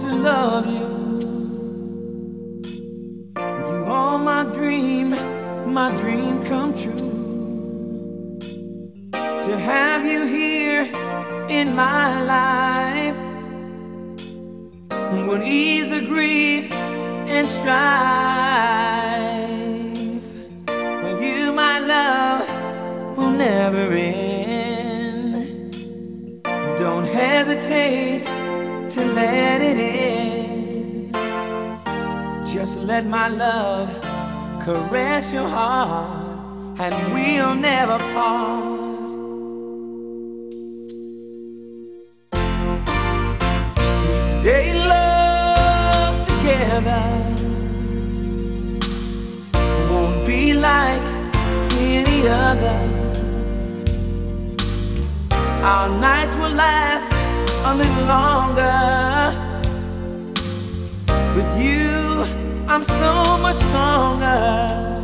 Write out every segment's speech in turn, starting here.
to love you. You are my dream, my dream come true. To have you here in my life would ease the grief and strife. For you, my love, will never end. Don't hesitate to let it in. Just let my love caress your heart, and we'll never part. Each day, love together won't be like any other. Our nights will last a little longer. With you, I'm so much stronger.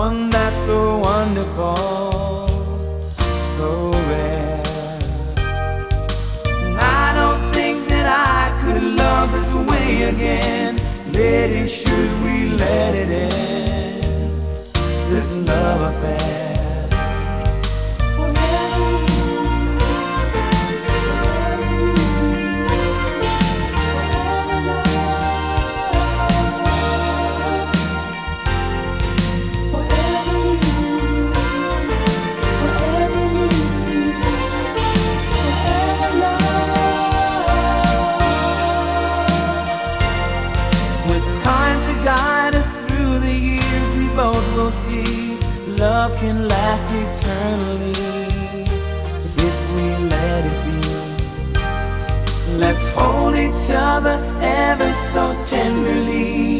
One that's so wonderful, so rare. I don't think that I could love this way again. It, should we let it end? This love affair. See love can last eternally if we let it be. Let's hold each other ever so tenderly.